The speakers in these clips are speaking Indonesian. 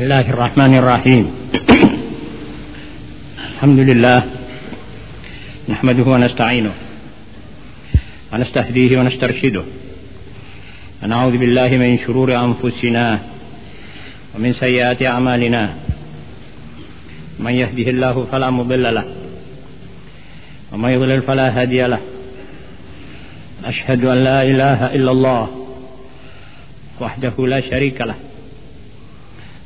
بسم الله الرحمن الرحيم. الحمد لله نحمده ونستعينه ونستهديه ونسترشده. ونعوذ بالله من شرور أنفسنا ومن سيئات أعمالنا. من يهده الله فلا مضل له ومن يضلل فلا هادي له. أشهد أن لا إله إلا الله وحده لا شريك له.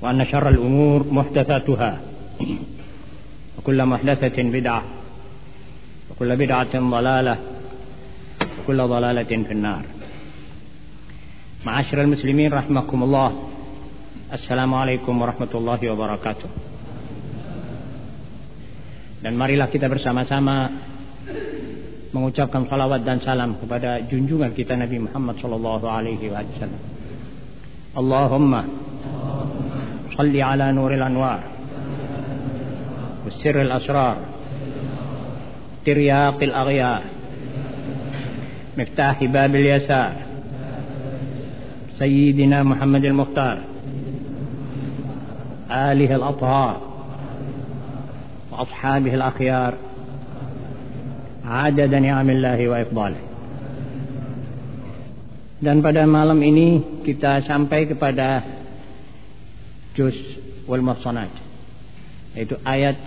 وأن شر الأمور محدثاتها وكل محدثة بدعة وكل بدعة ضلالة وكل ضلالة في النار معاشر المسلمين رحمكم الله السلام عليكم ورحمة الله وبركاته dan marilah kita bersama-sama mengucapkan salawat dan salam kepada junjungan kita Nabi Muhammad sallallahu alaihi wasallam. Allahumma salli ala nuril anwar والسر الأسرار. ترياق الأغيار. مفتاح باب اليسار. سيدنا محمد المختار. آله الأطهار. وأصحابه الأخيار. عدد نعم الله وإفضاله. Dan pada malam ini kita sampai kepada juz wal muhsanat yaitu ayat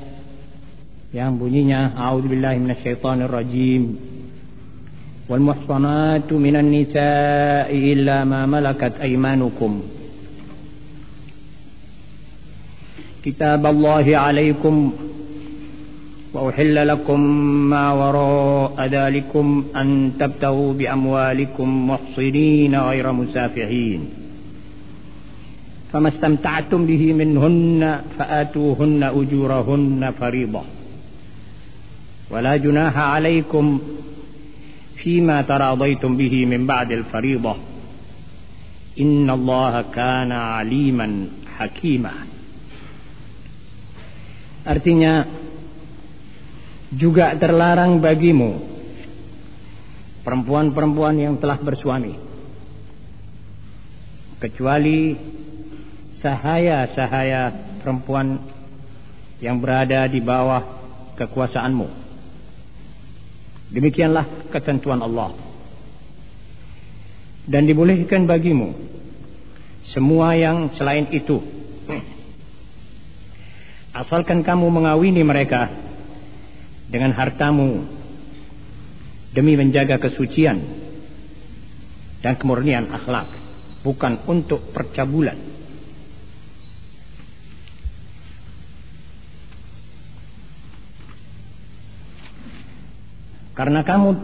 yang bunyinya a'udzubillahi minasyaitonir rajim wal muhsanatu minan nisa'i illa ma malakat aymanukum kitab Allah 'alaikum وأحل لكم ما وراء ذلكم أن تبتغوا بأموالكم محصنين غير مسافحين فما استمتعتم به منهن فآتوهن أجورهن فريضة ولا جناح عليكم فيما تراضيتم به من بعد الفريضة إن الله كان عليما حكيما Artinya juga terlarang bagimu perempuan-perempuan yang telah bersuami kecuali sahaya-sahaya perempuan yang berada di bawah kekuasaanmu. Demikianlah ketentuan Allah. Dan dibolehkan bagimu semua yang selain itu. Asalkan kamu mengawini mereka dengan hartamu demi menjaga kesucian dan kemurnian akhlak bukan untuk percabulan karena kamu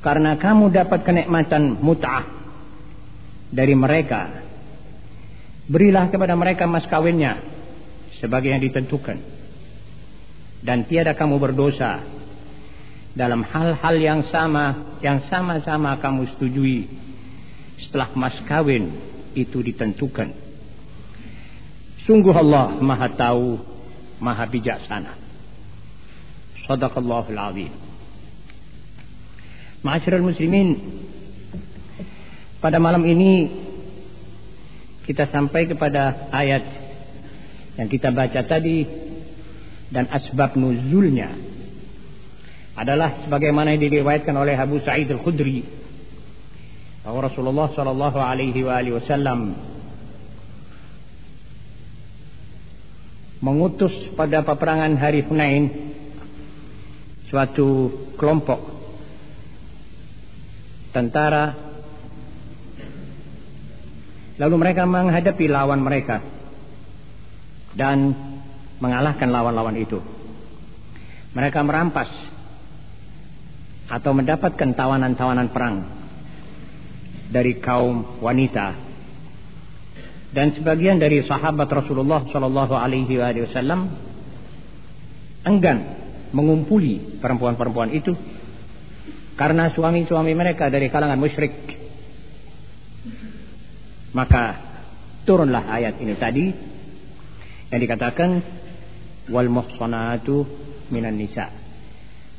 karena kamu dapat kenikmatan mut'ah dari mereka berilah kepada mereka mas kawinnya sebagai yang ditentukan. Dan tiada kamu berdosa dalam hal-hal yang sama yang sama-sama kamu setujui setelah mas kawin itu ditentukan. Sungguh Allah maha tahu maha bijaksana sadaqallahul azim. Ma'asyiral muslimin pada malam ini kita sampai kepada ayat yang kita baca tadi dan asbab nuzulnya adalah sebagaimana yang diriwayatkan oleh Abu Sa'id Al-Khudri bahwa Rasulullah sallallahu alaihi wasallam mengutus pada peperangan hari Hunain suatu kelompok tentara lalu mereka menghadapi lawan mereka dan mengalahkan lawan-lawan itu. Mereka merampas atau mendapatkan tawanan-tawanan perang dari kaum wanita Dan sebagian dari sahabat Rasulullah Shallallahu Alaihi Wasallam enggan mengumpuli perempuan-perempuan itu karena suami-suami mereka dari kalangan musyrik. Maka turunlah ayat ini tadi yang dikatakan wal muhsanatu minan nisa.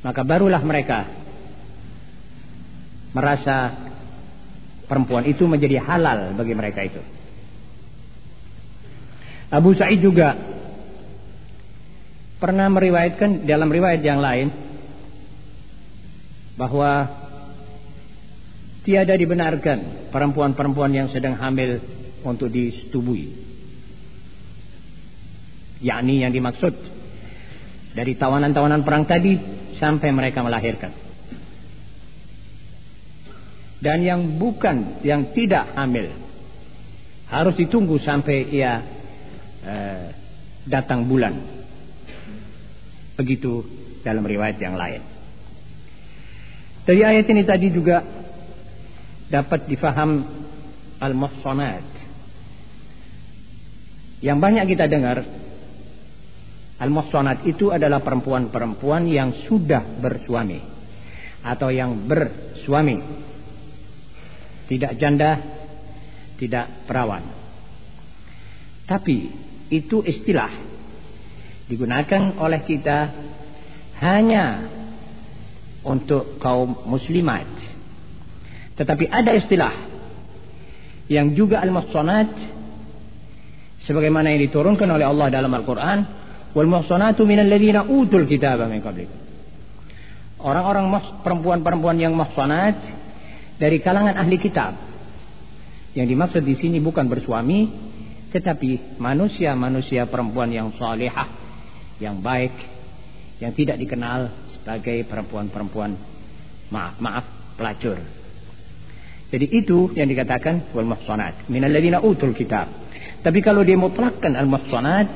Maka barulah mereka merasa perempuan itu menjadi halal bagi mereka itu. Abu Sa'id juga pernah meriwayatkan dalam riwayat yang lain bahwa tiada dibenarkan perempuan-perempuan yang sedang hamil untuk disetubui. Yakni yang dimaksud dari tawanan-tawanan perang tadi sampai mereka melahirkan. Dan yang bukan, yang tidak hamil harus ditunggu sampai ia eh, datang bulan. Begitu dalam riwayat yang lain. Dari ayat ini tadi juga dapat difaham al-muhsanat. Yang banyak kita dengar Al-Muhsanat itu adalah perempuan-perempuan yang sudah bersuami atau yang bersuami. Tidak janda, tidak perawan. Tapi itu istilah digunakan oleh kita hanya untuk kaum muslimat. Tetapi ada istilah yang juga al-muhsanat sebagaimana yang diturunkan oleh Allah dalam Al-Qur'an wal muhsanatu minal ladzina utul kitaba min qablikum. Orang-orang perempuan-perempuan yang muhsanat dari kalangan ahli kitab. Yang dimaksud di sini bukan bersuami, tetapi manusia-manusia perempuan yang salihah, yang baik, yang tidak dikenal sebagai perempuan-perempuan maaf, maaf, pelacur. Jadi itu yang dikatakan wal muhsanat minal ladzina utul kitab. Tapi kalau dia mutlakkan al muhsanat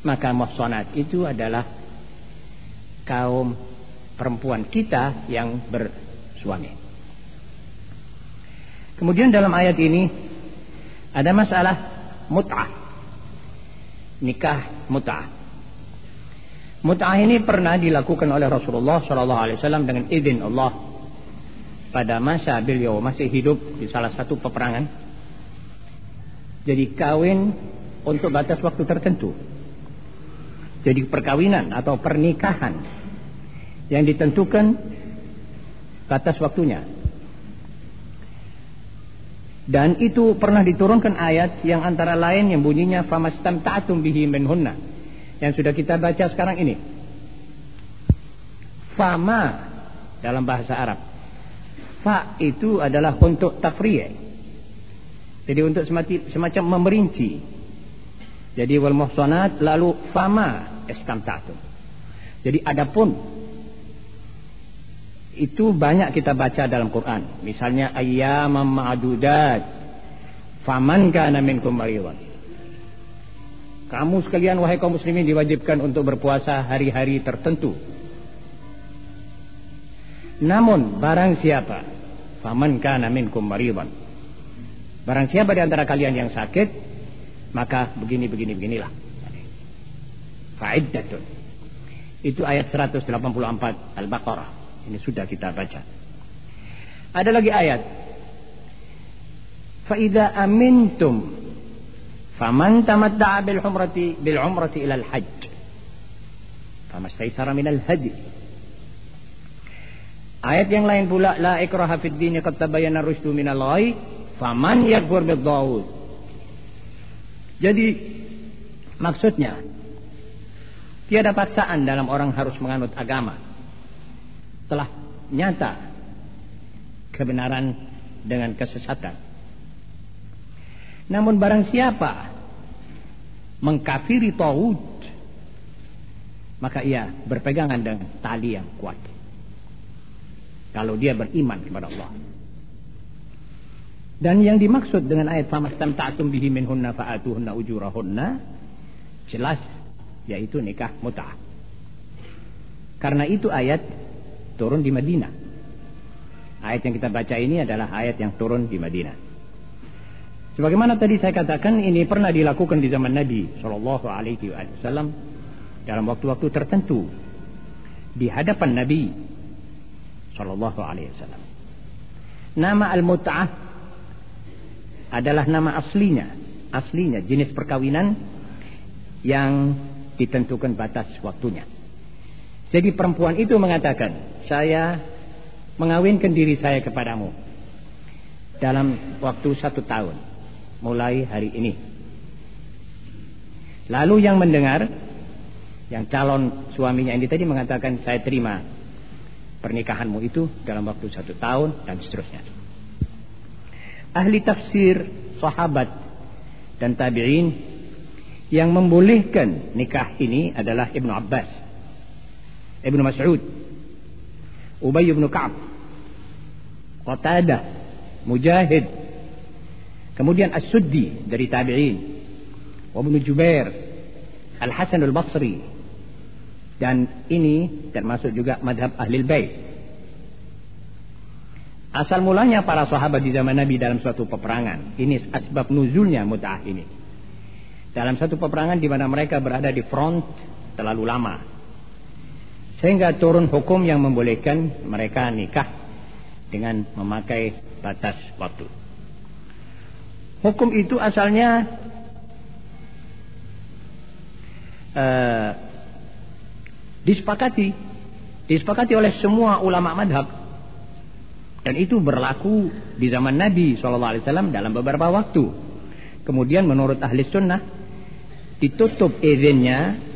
maka muhsanat itu adalah kaum perempuan kita yang bersuami. Kemudian dalam ayat ini ada masalah mut'ah. Nikah mut'ah. Mut'ah ini pernah dilakukan oleh Rasulullah SAW dengan izin Allah pada masa beliau masih hidup di salah satu peperangan. Jadi kawin untuk batas waktu tertentu. Jadi perkawinan atau pernikahan yang ditentukan batas waktunya. Dan itu pernah diturunkan ayat yang antara lain yang bunyinya famastamta'tum bihi minhunna yang sudah kita baca sekarang ini. Fama dalam bahasa Arab. Fa itu adalah untuk tafriye. Jadi untuk semacam memerinci jadi wal muhsanat lalu fama istamta'tum. Jadi adapun itu banyak kita baca dalam Quran. Misalnya ayyamam ma'dudat. Faman kana minkum maridan. Kamu sekalian wahai kaum muslimin diwajibkan untuk berpuasa hari-hari tertentu. Namun barang siapa faman kana minkum maridan. Barang siapa di antara kalian yang sakit maka begini begini beginilah fa'iddatun itu ayat 184 Al-Baqarah ini sudah kita baca. Ada lagi ayat. Fa'idha amintum faman tamadda'a bil umrati bil umrati ila al hajj. Famastaysara min al hadi Ayat yang lain pula la ikraha fid din qad tabayyana rusydu minal ghai faman yakfur bid jadi maksudnya tiada paksaan dalam orang harus menganut agama. Telah nyata kebenaran dengan kesesatan. Namun barang siapa mengkafiri tauhid maka ia berpegangan dengan tali yang kuat. Kalau dia beriman kepada Allah. Dan yang dimaksud dengan ayat famastamta'tum bihi minhunna fa'atuhunna ujurahunna jelas yaitu nikah mut'ah. Karena itu ayat turun di Madinah. Ayat yang kita baca ini adalah ayat yang turun di Madinah. Sebagaimana tadi saya katakan ini pernah dilakukan di zaman Nabi Shallallahu Alaihi Wasallam dalam waktu-waktu tertentu di hadapan Nabi Shallallahu Alaihi Wasallam. Nama al-mut'ah adalah nama aslinya, aslinya jenis perkawinan yang ditentukan batas waktunya. Jadi perempuan itu mengatakan, saya mengawinkan diri saya kepadamu dalam waktu satu tahun, mulai hari ini. Lalu yang mendengar, yang calon suaminya ini tadi mengatakan, saya terima pernikahanmu itu dalam waktu satu tahun dan seterusnya. Ahli tafsir, sahabat, dan tabi'in yang membolehkan nikah ini adalah Ibnu Abbas, Ibnu Mas'ud, Ubay bin Ka'ab, Qatadah, Mujahid, kemudian As-Suddi dari tabi'in, Ibnu Jubair, Al-Hasan Al-Basri, dan ini termasuk juga madhab ahli bait. Asal mulanya para sahabat di zaman Nabi dalam suatu peperangan. Ini asbab nuzulnya mut'ah ini. Dalam satu peperangan di mana mereka berada di front terlalu lama. Sehingga turun hukum yang membolehkan mereka nikah dengan memakai batas waktu. Hukum itu asalnya uh, disepakati. Disepakati oleh semua ulama madhab. Dan itu berlaku di zaman Nabi SAW dalam beberapa waktu. Kemudian menurut ahli sunnah ditutup izinnya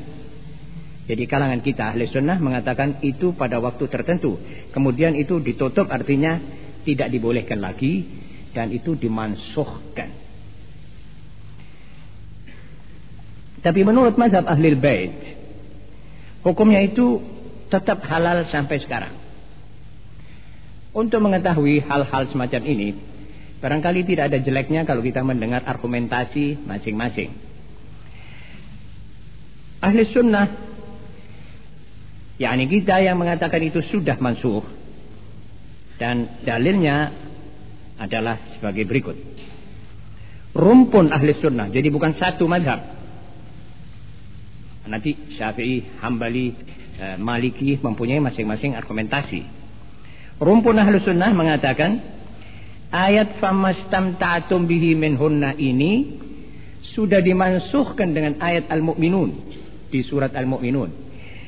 jadi kalangan kita ahli sunnah mengatakan itu pada waktu tertentu kemudian itu ditutup artinya tidak dibolehkan lagi dan itu dimansuhkan tapi menurut mazhab ahli bait Hukumnya itu tetap halal sampai sekarang. Untuk mengetahui hal-hal semacam ini, barangkali tidak ada jeleknya kalau kita mendengar argumentasi masing-masing. Ahli sunnah, yakni kita yang mengatakan itu sudah mansuh, dan dalilnya adalah sebagai berikut. Rumpun ahli sunnah, jadi bukan satu madhab. Nanti Syafi'i, Hambali, eh, Maliki mempunyai masing-masing argumentasi. Rumpun Ahlu Sunnah mengatakan ayat famastamta'tum bihi minhunna ini sudah dimansuhkan dengan ayat Al-Mu'minun di surat Al-Mu'minun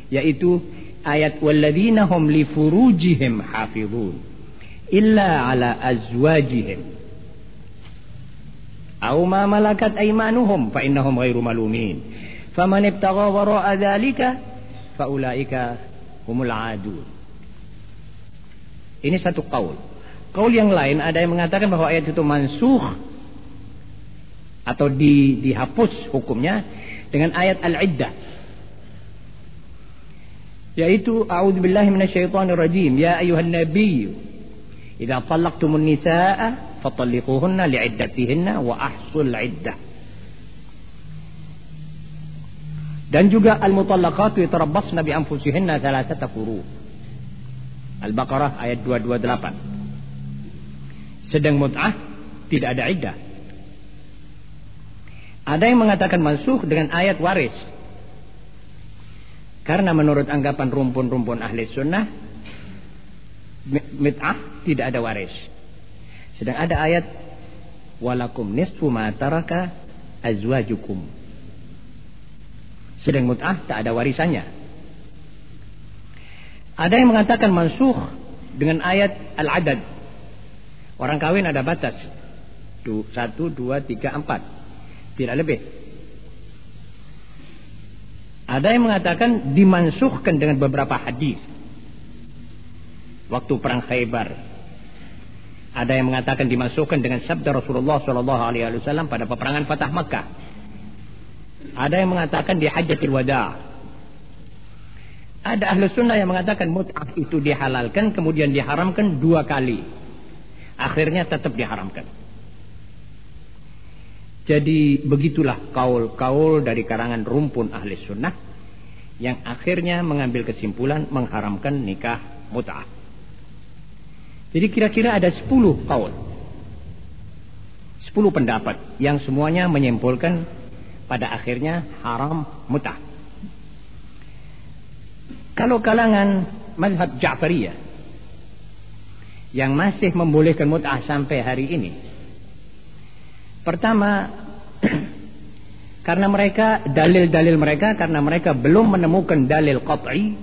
yaitu ayat walladzina hum li furujihim hafizun illa ala azwajihim aw ma malakat aymanuhum fa innahum ghairu malumin Faman ibtagha wara'a dzalika faulaika humul adun. Ini satu kaul. Kaul yang lain ada yang mengatakan bahwa ayat itu mansuh atau di, dihapus hukumnya dengan ayat al-iddah. Yaitu a'udzubillahi minasyaitonir rajim. Ya ayuhan nabiy, idza talaqtumun nisaa fatalliquhunna li'iddatihinna wa ahsul 'iddah. Dan juga al-mutallaqatu yatarabbasna bi anfusihinna thalathata quru. Al-Baqarah ayat 228. Sedang mut'ah tidak ada iddah. Ada yang mengatakan mansuh dengan ayat waris. Karena menurut anggapan rumpun-rumpun ahli sunnah, mit'ah tidak ada waris. Sedang ada ayat walakum nisfu ma taraka azwajukum sedang mut'ah tak ada warisannya. Ada yang mengatakan mansuh dengan ayat al-adad. Orang kawin ada batas. Satu, dua, tiga, empat. Tidak lebih. Ada yang mengatakan dimansuhkan dengan beberapa hadis. Waktu perang Khaybar. Ada yang mengatakan dimasukkan dengan sabda Rasulullah SAW pada peperangan Fatah Makkah. Ada yang mengatakan di hajatil wada. Ada ahli sunnah yang mengatakan mut'ah itu dihalalkan kemudian diharamkan dua kali. Akhirnya tetap diharamkan. Jadi begitulah kaul-kaul dari karangan rumpun ahli sunnah yang akhirnya mengambil kesimpulan mengharamkan nikah mut'ah. Jadi kira-kira ada sepuluh kaul. Sepuluh pendapat yang semuanya menyimpulkan pada akhirnya haram mut'ah. Kalau kalangan mazhab Ja'fariyah yang masih membolehkan mut'ah sampai hari ini. Pertama, karena mereka dalil-dalil mereka karena mereka belum menemukan dalil qat'i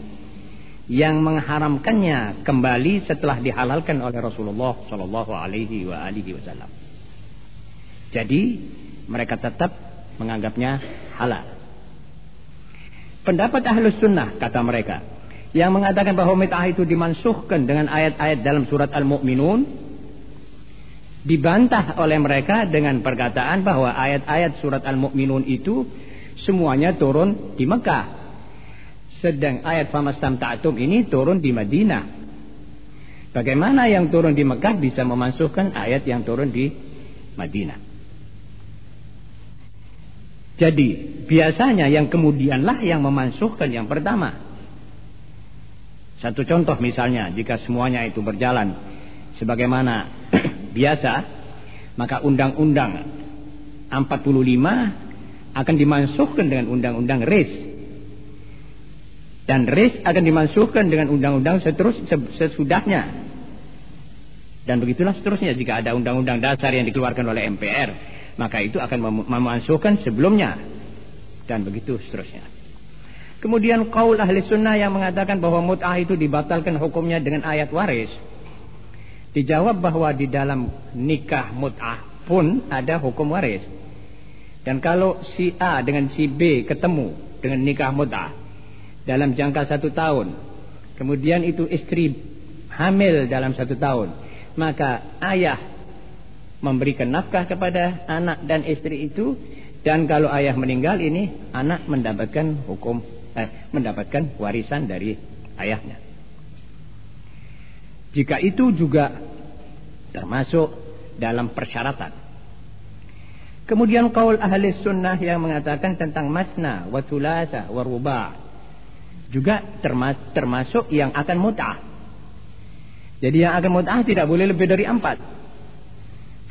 yang mengharamkannya kembali setelah dihalalkan oleh Rasulullah sallallahu alaihi wa alihi wasallam. Jadi, mereka tetap menganggapnya halal. Pendapat ahlus sunnah kata mereka yang mengatakan bahwa mit'ah itu dimansuhkan dengan ayat-ayat dalam surat Al-Mu'minun dibantah oleh mereka dengan perkataan bahwa ayat-ayat surat Al-Mu'minun itu semuanya turun di Mekah. Sedang ayat famastam ta'atum ini turun di Madinah. Bagaimana yang turun di Mekah bisa memansuhkan ayat yang turun di Madinah? Jadi biasanya yang kemudianlah yang memansuhkan yang pertama. Satu contoh misalnya jika semuanya itu berjalan sebagaimana biasa maka undang-undang 45 akan dimansuhkan dengan undang-undang RIS dan RIS akan dimansuhkan dengan undang-undang seterus sesudahnya dan begitulah seterusnya jika ada undang-undang dasar yang dikeluarkan oleh MPR maka itu akan memasukkan sebelumnya dan begitu seterusnya. Kemudian kaul ahli sunnah yang mengatakan bahwa mut'ah itu dibatalkan hukumnya dengan ayat waris. Dijawab bahwa di dalam nikah mut'ah pun ada hukum waris. Dan kalau si A dengan si B ketemu dengan nikah mut'ah dalam jangka satu tahun. Kemudian itu istri hamil dalam satu tahun. Maka ayah memberikan nafkah kepada anak dan istri itu dan kalau ayah meninggal ini anak mendapatkan hukum eh, mendapatkan warisan dari ayahnya. Jika itu juga termasuk dalam persyaratan. Kemudian kaul ahli sunnah yang mengatakan tentang masna, wa thulasa, wa ruba' juga termasuk yang akan mut'ah. Jadi yang akan mut'ah tidak boleh lebih dari empat.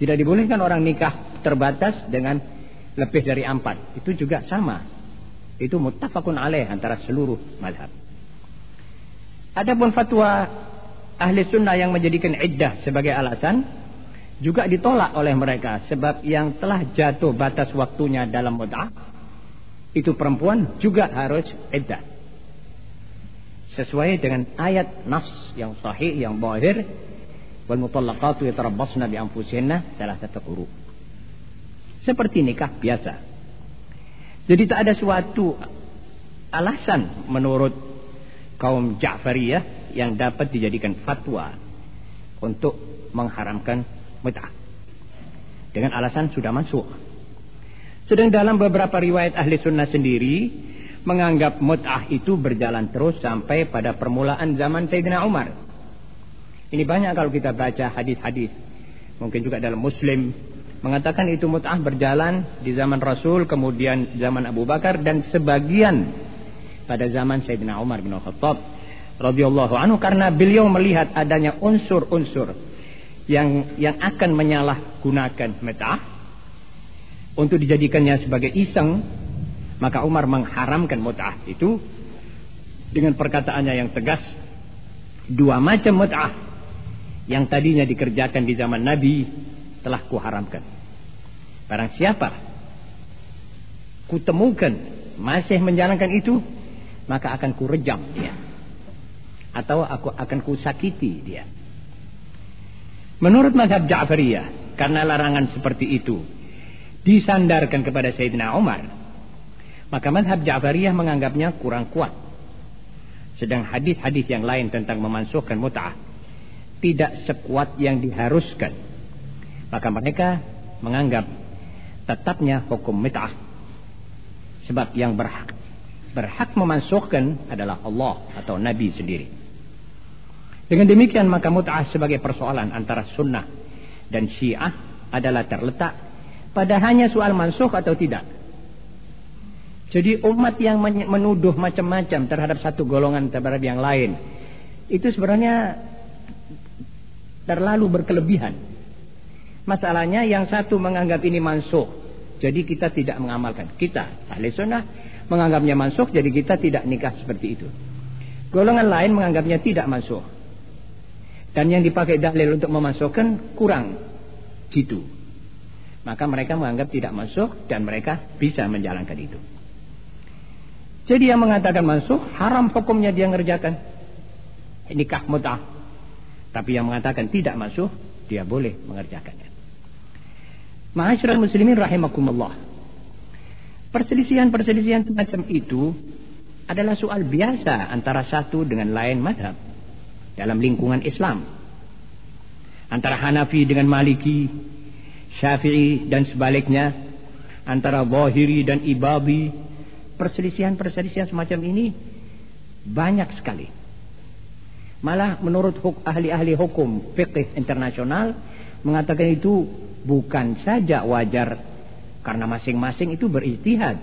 Tidak dibolehkan orang nikah terbatas dengan lebih dari empat. Itu juga sama. Itu muttafaqun alaih antara seluruh madhab. Adapun fatwa ahli sunnah yang menjadikan iddah sebagai alasan juga ditolak oleh mereka sebab yang telah jatuh batas waktunya dalam mut'ah itu perempuan juga harus iddah sesuai dengan ayat nas yang sahih yang bahir wal mutallaqatu yatarabbasna bi anfusihinna satu quru. Seperti nikah biasa. Jadi tak ada suatu alasan menurut kaum Ja'fariyah yang dapat dijadikan fatwa untuk mengharamkan mut'ah. Dengan alasan sudah masuk. Sedang dalam beberapa riwayat ahli sunnah sendiri menganggap mut'ah itu berjalan terus sampai pada permulaan zaman Sayyidina Umar. Ini banyak kalau kita baca hadis-hadis. Mungkin juga dalam Muslim mengatakan itu mut'ah berjalan di zaman Rasul, kemudian zaman Abu Bakar dan sebagian pada zaman Sayyidina Umar bin Khattab radhiyallahu anhu karena beliau melihat adanya unsur-unsur yang yang akan menyalahgunakan mut'ah untuk dijadikannya sebagai iseng, maka Umar mengharamkan mut'ah itu dengan perkataannya yang tegas dua macam mut'ah yang tadinya dikerjakan di zaman Nabi telah kuharamkan. Barang siapa kutemukan masih menjalankan itu, maka akan kurejam dia. Atau aku akan kusakiti dia. Menurut mazhab Ja'fariyah, karena larangan seperti itu disandarkan kepada Sayyidina Umar, maka mazhab Ja'fariyah menganggapnya kurang kuat. Sedang hadis-hadis yang lain tentang memansuhkan mut'ah tidak sekuat yang diharuskan. Maka mereka menganggap tetapnya hukum mit'ah. Sebab yang berhak berhak memasukkan adalah Allah atau Nabi sendiri. Dengan demikian maka mut'ah sebagai persoalan antara sunnah dan syiah adalah terletak pada hanya soal mansuh atau tidak. Jadi umat yang menuduh macam-macam terhadap satu golongan terhadap yang lain itu sebenarnya terlalu berkelebihan. Masalahnya yang satu menganggap ini mansuh. Jadi kita tidak mengamalkan. Kita ahli sunnah menganggapnya mansuh. Jadi kita tidak nikah seperti itu. Golongan lain menganggapnya tidak mansuh. Dan yang dipakai dalil untuk memasukkan kurang jitu. Maka mereka menganggap tidak masuk dan mereka bisa menjalankan itu. Jadi yang mengatakan masuk haram hukumnya dia ngerjakan. Nikah mutah. Tapi yang mengatakan tidak masuk dia boleh mengerjakannya. Ma'asyiral muslimin rahimakumullah. Perselisihan-perselisihan semacam itu adalah soal biasa antara satu dengan lain madhab dalam lingkungan Islam. Antara Hanafi dengan Maliki, Syafi'i dan sebaliknya, antara Zahiri dan Ibabi, perselisihan-perselisihan semacam ini banyak sekali. Malah menurut ahli-ahli hukum fikih internasional mengatakan itu bukan saja wajar karena masing-masing itu berijtihad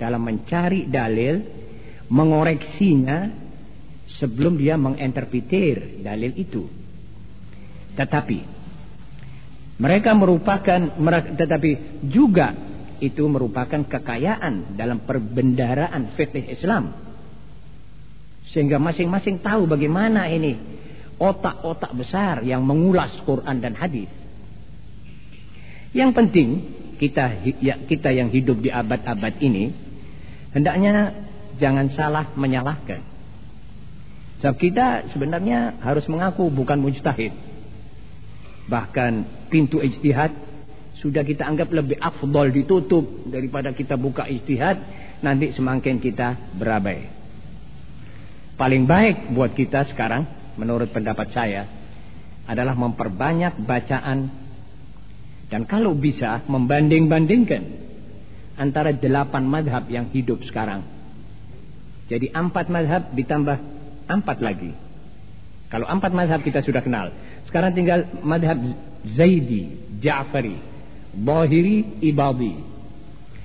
dalam mencari dalil, mengoreksinya sebelum dia menginterpretir dalil itu. Tetapi mereka merupakan tetapi juga itu merupakan kekayaan dalam perbendaraan fikih Islam. Sehingga masing-masing tahu bagaimana ini otak-otak besar yang mengulas Quran dan hadis. Yang penting kita ya, kita yang hidup di abad-abad ini hendaknya jangan salah menyalahkan. Sebab kita sebenarnya harus mengaku bukan mujtahid. Bahkan pintu ijtihad sudah kita anggap lebih afdol ditutup daripada kita buka ijtihad nanti semakin kita berabai. Paling baik buat kita sekarang menurut pendapat saya adalah memperbanyak bacaan dan kalau bisa membanding-bandingkan antara delapan madhab yang hidup sekarang. Jadi empat madhab ditambah empat lagi. Kalau empat madhab kita sudah kenal. Sekarang tinggal madhab Zaidi, Ja'fari, Bahiri, Ibadi.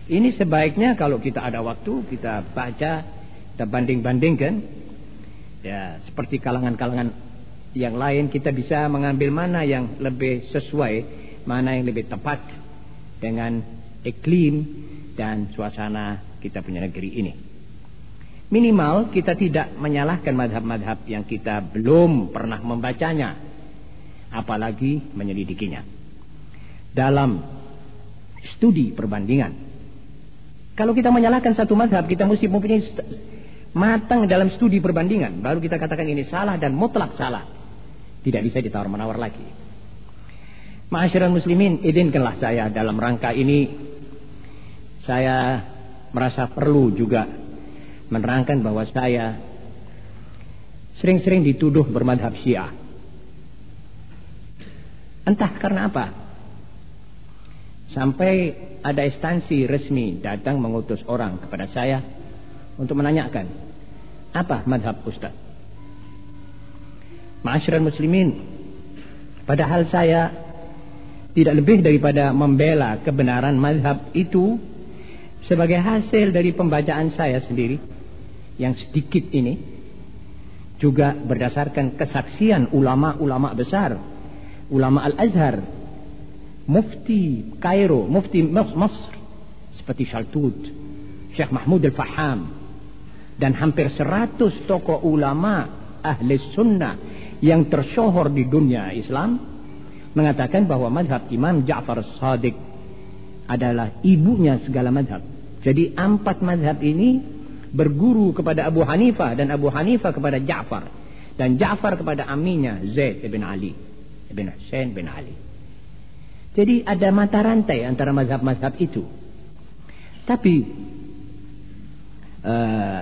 Ini sebaiknya kalau kita ada waktu kita baca, kita banding-bandingkan. Ya, seperti kalangan-kalangan yang lain kita bisa mengambil mana yang lebih sesuai mana yang lebih tepat dengan iklim dan suasana kita punya negeri ini. Minimal kita tidak menyalahkan madhab-madhab yang kita belum pernah membacanya. Apalagi menyelidikinya. Dalam studi perbandingan. Kalau kita menyalahkan satu madhab, kita mesti mempunyai matang dalam studi perbandingan. Baru kita katakan ini salah dan mutlak salah. Tidak bisa ditawar-menawar lagi. Ma'asyiral muslimin, izinkanlah saya dalam rangka ini saya merasa perlu juga menerangkan bahwa saya sering-sering dituduh bermadhab syiah. Entah karena apa. Sampai ada instansi resmi datang mengutus orang kepada saya untuk menanyakan apa madhab Ustaz. Ma'asyiral muslimin, padahal saya tidak lebih daripada membela kebenaran mazhab itu sebagai hasil dari pembacaan saya sendiri yang sedikit ini juga berdasarkan kesaksian ulama-ulama besar ulama Al-Azhar mufti Kairo mufti Masr seperti Shaltut Syekh Mahmud Al-Faham dan hampir seratus tokoh ulama ahli sunnah yang tersohor di dunia Islam mengatakan bahwa madhab Imam Ja'far Sadiq adalah ibunya segala madhab. Jadi empat madhab ini berguru kepada Abu Hanifah dan Abu Hanifah kepada Ja'far dan Ja'far kepada aminya Zaid bin Ali bin Hussein bin Ali. Jadi ada mata rantai antara mazhab-mazhab itu. Tapi uh,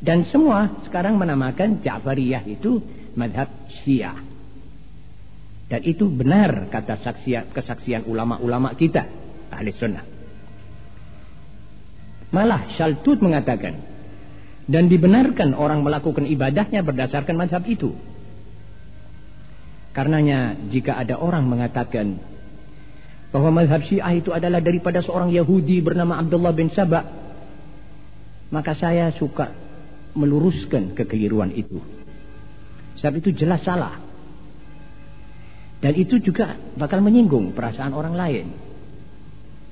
dan semua sekarang menamakan Ja'fariyah itu madhab Syiah. Dan itu benar kata saksian, kesaksian ulama-ulama kita ahli sunnah. Malah Shaltut mengatakan dan dibenarkan orang melakukan ibadahnya berdasarkan mazhab itu. Karenanya jika ada orang mengatakan bahwa mazhab Syiah itu adalah daripada seorang Yahudi bernama Abdullah bin Sabah, maka saya suka meluruskan kekeliruan itu. Sebab itu jelas salah. Dan itu juga bakal menyinggung perasaan orang lain.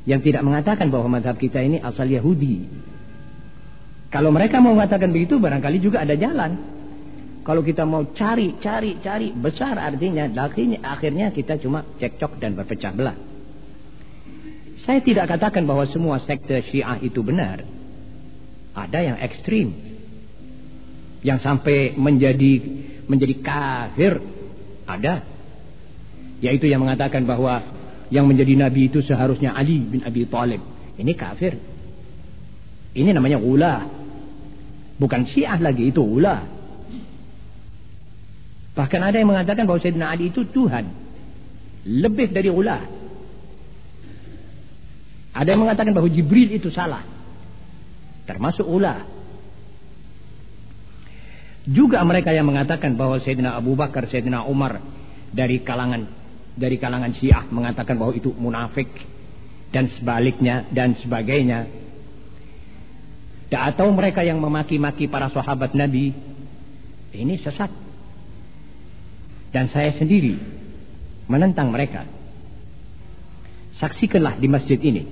Yang tidak mengatakan bahwa madhab kita ini asal Yahudi. Kalau mereka mau mengatakan begitu, barangkali juga ada jalan. Kalau kita mau cari, cari, cari, besar artinya, akhirnya, akhirnya kita cuma cekcok dan berpecah belah. Saya tidak katakan bahwa semua sekte Syiah itu benar. Ada yang ekstrim. Yang sampai menjadi menjadi kafir. Ada. Yaitu yang mengatakan bahwa yang menjadi nabi itu seharusnya Ali bin Abi Thalib. Ini kafir. Ini namanya ulah. Bukan Syiah lagi, itu ulah. Bahkan ada yang mengatakan bahwa Sayyidina Ali itu Tuhan. Lebih dari ulah. Ada yang mengatakan bahwa Jibril itu salah. Termasuk ulah. Juga mereka yang mengatakan bahwa Sayyidina Abu Bakar, Sayyidina Umar dari kalangan dari kalangan Syiah mengatakan bahwa itu munafik dan sebaliknya dan sebagainya. Atau mereka yang memaki-maki para sahabat Nabi ini sesat. Dan saya sendiri menentang mereka. Saksikanlah di masjid ini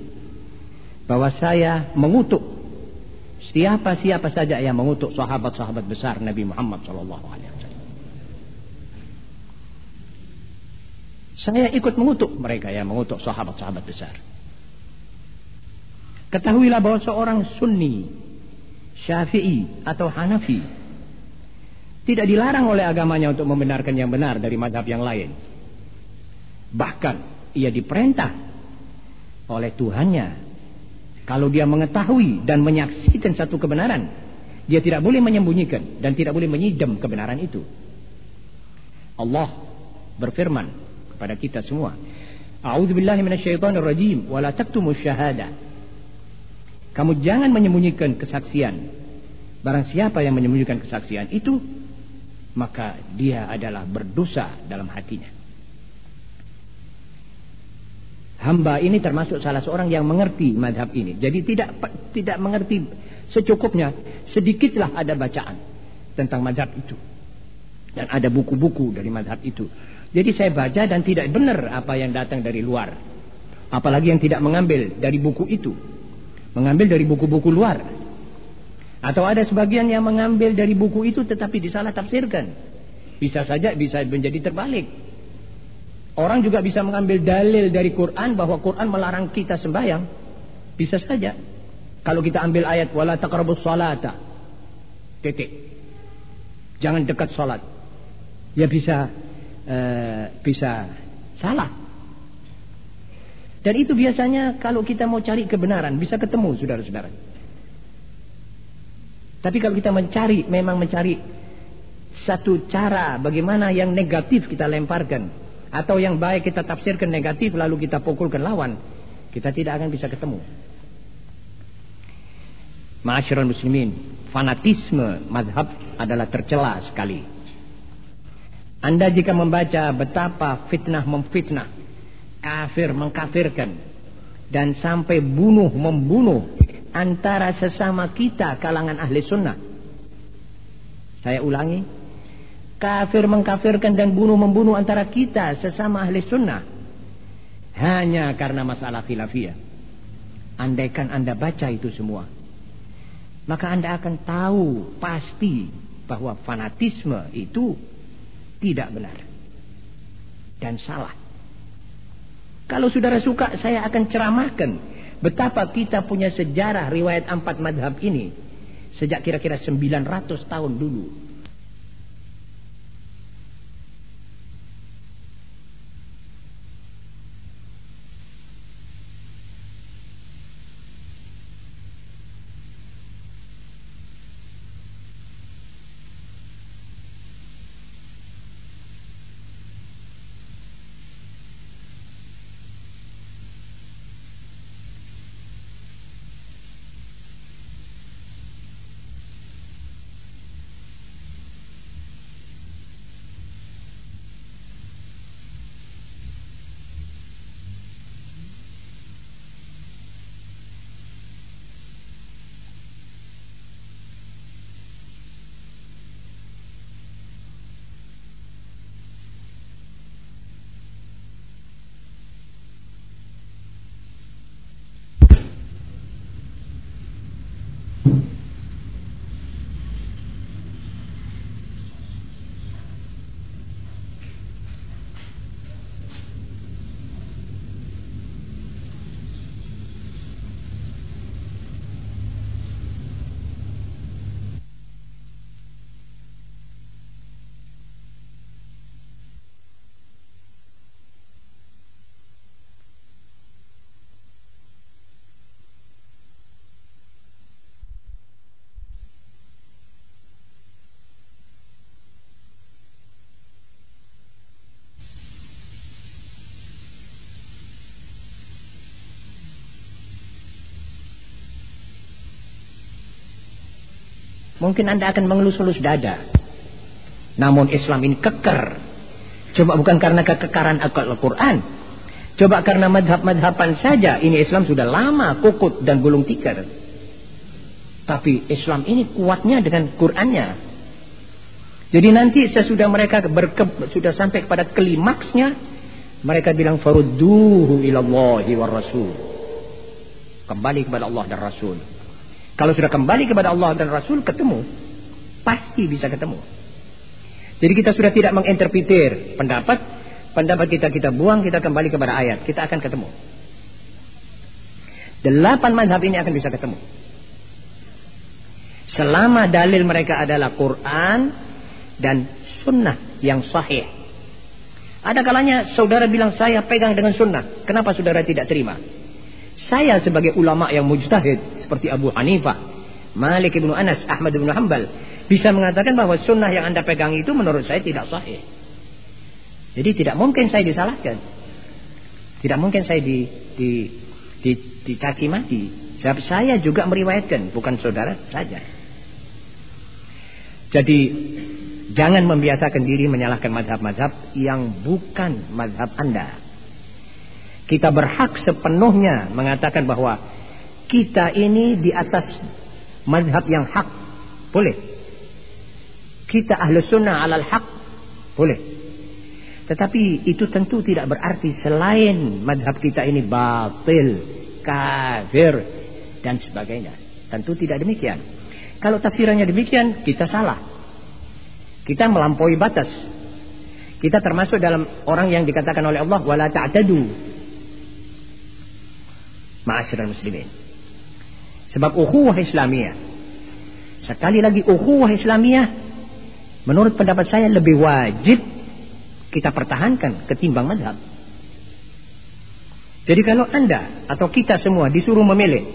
bahwa saya mengutuk siapa-siapa saja yang mengutuk sahabat-sahabat besar Nabi Muhammad sallallahu alaihi wasallam. Saya ikut mengutuk mereka yang mengutuk sahabat-sahabat besar. Ketahuilah bahwa seorang Sunni, Syafi'i atau Hanafi tidak dilarang oleh agamanya untuk membenarkan yang benar dari madhab yang lain. Bahkan ia diperintah oleh Tuhannya kalau dia mengetahui dan menyaksikan satu kebenaran, dia tidak boleh menyembunyikan dan tidak boleh menyidam kebenaran itu. Allah berfirman kepada kita semua, A'udzu billahi minasyaitonir rajim wa la taktumus syahada. Kamu jangan menyembunyikan kesaksian. Barang siapa yang menyembunyikan kesaksian itu, maka dia adalah berdosa dalam hatinya. hamba ini termasuk salah seorang yang mengerti madhab ini. Jadi tidak tidak mengerti secukupnya. Sedikitlah ada bacaan tentang madhab itu. Dan ada buku-buku dari madhab itu. Jadi saya baca dan tidak benar apa yang datang dari luar. Apalagi yang tidak mengambil dari buku itu. Mengambil dari buku-buku luar. Atau ada sebagian yang mengambil dari buku itu tetapi disalah tafsirkan. Bisa saja bisa menjadi terbalik. Orang juga bisa mengambil dalil dari Quran bahwa Quran melarang kita sembahyang. Bisa saja. Kalau kita ambil ayat wala taqrabus salata. Titik. Jangan dekat salat. Ya bisa uh, bisa salah. Dan itu biasanya kalau kita mau cari kebenaran bisa ketemu saudara-saudara. Tapi kalau kita mencari memang mencari satu cara bagaimana yang negatif kita lemparkan atau yang baik kita tafsirkan negatif lalu kita pukulkan lawan, kita tidak akan bisa ketemu. Ma'asyiral muslimin, fanatisme madhab adalah tercela sekali. Anda jika membaca betapa fitnah memfitnah, kafir mengkafirkan, dan sampai bunuh membunuh antara sesama kita kalangan ahli sunnah. Saya ulangi, kafir mengkafirkan dan bunuh membunuh antara kita sesama ahli sunnah hanya karena masalah khilafiyah andaikan anda baca itu semua maka anda akan tahu pasti bahwa fanatisme itu tidak benar. Dan salah. Kalau saudara suka saya akan ceramahkan betapa kita punya sejarah riwayat empat madhab ini sejak kira-kira 900 tahun dulu Mungkin Anda akan mengelus-elus dada. Namun Islam ini keker. Coba bukan karena kekekaran Al-Quran. Coba karena madhab-madhaban saja. Ini Islam sudah lama kukut dan gulung tikar. Tapi Islam ini kuatnya dengan Qurannya. Jadi nanti sesudah mereka berke, sudah sampai kepada klimaksnya, mereka bilang farudduhu ilallahi war rasul. Kembali kepada Allah dan Rasul. Kalau sudah kembali kepada Allah dan Rasul ketemu, pasti bisa ketemu. Jadi kita sudah tidak menginterpretir pendapat, pendapat kita kita buang, kita kembali kepada ayat, kita akan ketemu. Delapan madhab ini akan bisa ketemu. Selama dalil mereka adalah Quran dan sunnah yang sahih. Ada kalanya saudara bilang saya pegang dengan sunnah. Kenapa saudara tidak terima? Saya sebagai ulama yang mujtahid seperti Abu Hanifah, Malik ibnu Anas, Ahmad ibnu Hanbal bisa mengatakan bahwa sunnah yang anda pegang itu menurut saya tidak sahih. Jadi tidak mungkin saya disalahkan. Tidak mungkin saya di, di, di, dicaci maki. Sebab saya juga meriwayatkan, bukan saudara saja. Jadi jangan membiasakan diri menyalahkan madhab-madhab yang bukan madhab anda. Kita berhak sepenuhnya mengatakan bahwa kita ini di atas madhab yang hak. Boleh. Kita ahlu sunnah alal hak. Boleh. Tetapi itu tentu tidak berarti selain madhab kita ini batil, kafir, dan sebagainya. Tentu tidak demikian. Kalau tafsirannya demikian, kita salah. Kita melampaui batas. Kita termasuk dalam orang yang dikatakan oleh Allah wala ta'tadu. Ma'asyiral muslimin. Sebab ukhuwah Islamiyah. Sekali lagi ukhuwah Islamiyah menurut pendapat saya lebih wajib kita pertahankan ketimbang madhab. Jadi kalau Anda atau kita semua disuruh memilih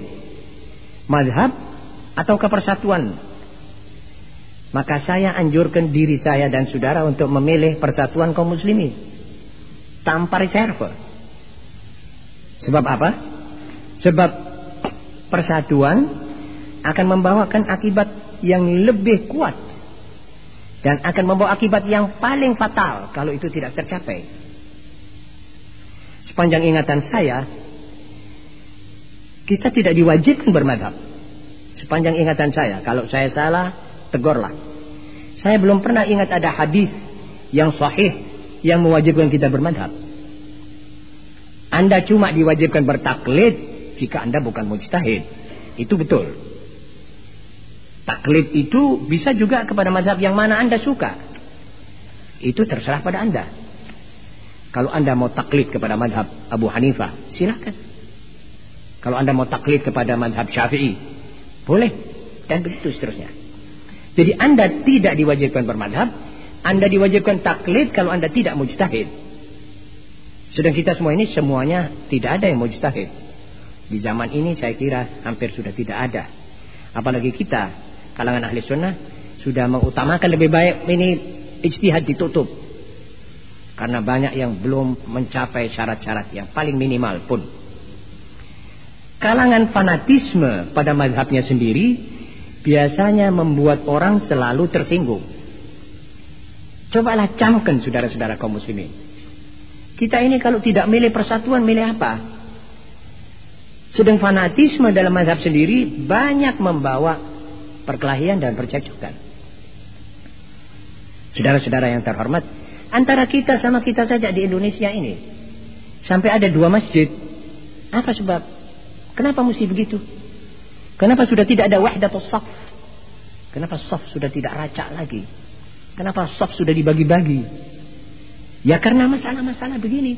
madhab atau kepersatuan, maka saya anjurkan diri saya dan saudara untuk memilih persatuan kaum muslimin tanpa reserve. Sebab apa? Sebab persatuan akan membawakan akibat yang lebih kuat dan akan membawa akibat yang paling fatal kalau itu tidak tercapai. Sepanjang ingatan saya, kita tidak diwajibkan bermadhab. Sepanjang ingatan saya, kalau saya salah, tegurlah. Saya belum pernah ingat ada hadis yang sahih yang mewajibkan kita bermadhab. Anda cuma diwajibkan bertaklid jika Anda bukan mujtahid. Itu betul. Taklid itu bisa juga kepada mazhab yang mana Anda suka. Itu terserah pada Anda. Kalau Anda mau taklid kepada mazhab Abu Hanifah, silakan. Kalau Anda mau taklid kepada mazhab Syafi'i, boleh. Dan begitu seterusnya. Jadi Anda tidak diwajibkan bermadhab, Anda diwajibkan taklid kalau Anda tidak mujtahid. Sedang kita semua ini semuanya tidak ada yang mujtahid. Di zaman ini saya kira hampir sudah tidak ada. Apalagi kita, kalangan ahli sunnah, sudah mengutamakan lebih baik ini ijtihad ditutup. Karena banyak yang belum mencapai syarat-syarat yang paling minimal pun. Kalangan fanatisme pada madhabnya sendiri biasanya membuat orang selalu tersinggung. Cobalah camkan saudara-saudara kaum muslimin. Kita ini kalau tidak milih persatuan, milih apa? Sedang fanatisme dalam mazhab sendiri banyak membawa perkelahian dan percekcokan. Saudara-saudara yang terhormat, antara kita sama kita saja di Indonesia ini sampai ada dua masjid. Apa sebab? Kenapa mesti begitu? Kenapa sudah tidak ada wahdatus saf? Kenapa saf sudah tidak racak lagi? Kenapa saf sudah dibagi-bagi? Ya karena masalah-masalah begini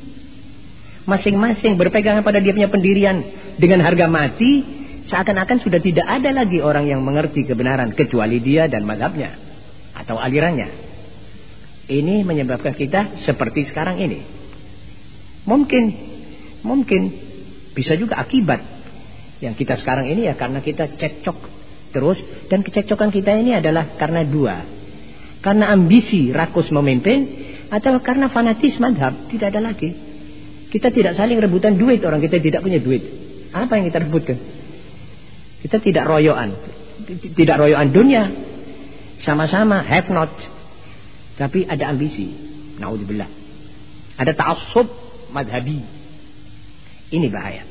masing-masing berpegangan pada dia punya pendirian dengan harga mati, seakan-akan sudah tidak ada lagi orang yang mengerti kebenaran kecuali dia dan madhabnya atau alirannya. Ini menyebabkan kita seperti sekarang ini. Mungkin, mungkin bisa juga akibat yang kita sekarang ini ya karena kita cekcok terus dan kecekcokan kita ini adalah karena dua. Karena ambisi rakus memimpin atau karena fanatis madhab tidak ada lagi. Kita tidak saling rebutan duit orang kita tidak punya duit. Apa yang kita rebutkan? Kita tidak royoan. Tidak royoan dunia. Sama-sama have not. Tapi ada ambisi. Naudzubillah. Ada ta'assub madhabi. Ini bahaya.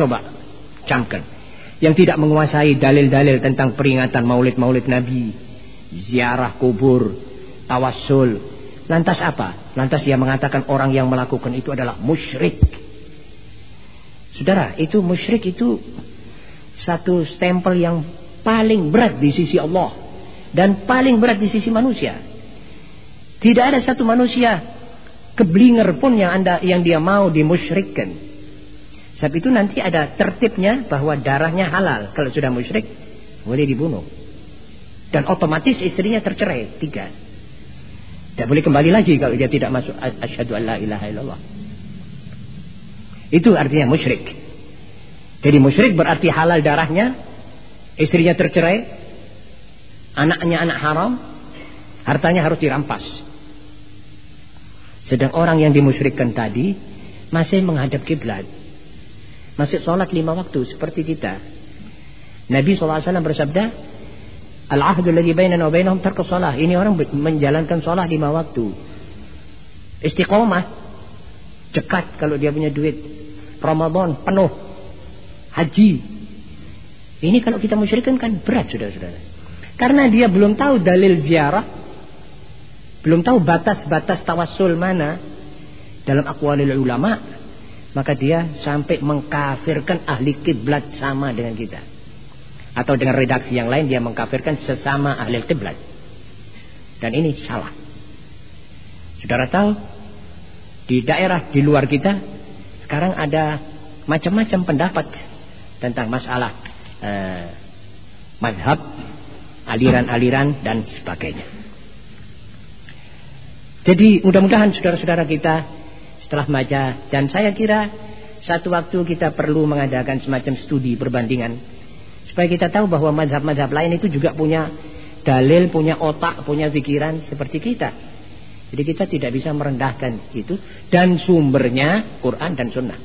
Coba camkan. Yang tidak menguasai dalil-dalil tentang peringatan maulid-maulid Nabi. Ziarah kubur. Tawassul. Lantas apa? Lantas dia mengatakan orang yang melakukan itu adalah musyrik. Saudara, itu musyrik itu satu stempel yang paling berat di sisi Allah dan paling berat di sisi manusia. Tidak ada satu manusia keblinger pun yang anda yang dia mau dimusyrikkan. Sebab itu nanti ada tertibnya bahwa darahnya halal kalau sudah musyrik boleh dibunuh. Dan otomatis istrinya tercerai tiga. Tidak boleh kembali lagi kalau dia tidak masuk asyhadu alla ilaha illallah. Itu artinya musyrik. Jadi musyrik berarti halal darahnya, istrinya tercerai, anaknya anak haram, hartanya harus dirampas. Sedang orang yang dimusyrikkan tadi masih menghadap kiblat. Masih sholat lima waktu seperti kita. Nabi SAW bersabda, Al-ahdu lagi bainana wa bainahum tarku sholah. Ini orang menjalankan sholat lima waktu. Istiqomah. Cekat kalau dia punya duit. Ramadan penuh. Haji. Ini kalau kita musyrikkan kan berat saudara-saudara. Karena dia belum tahu dalil ziarah belum tahu batas-batas tawasul mana dalam akwalil ulama, maka dia sampai mengkafirkan ahli kiblat sama dengan kita. Atau dengan redaksi yang lain dia mengkafirkan sesama ahli kiblat. Dan ini salah. Saudara tahu di daerah di luar kita sekarang ada macam-macam pendapat tentang masalah eh, madhab, aliran-aliran dan sebagainya. Jadi mudah-mudahan saudara-saudara kita setelah baca dan saya kira satu waktu kita perlu mengadakan semacam studi perbandingan supaya kita tahu bahwa mazhab-mazhab lain itu juga punya dalil, punya otak, punya pikiran seperti kita. Jadi kita tidak bisa merendahkan itu dan sumbernya Quran dan Sunnah.